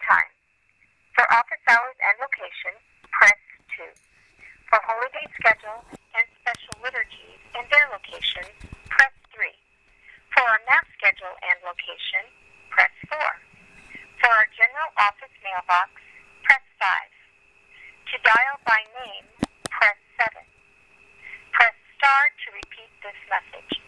time. For office hours and location, press 2. For holiday schedule and special liturgies and their location, press 3. For our mass schedule and location, press 4. For our general office mailbox, press 5. To dial by name, press 7. Press star to repeat this message.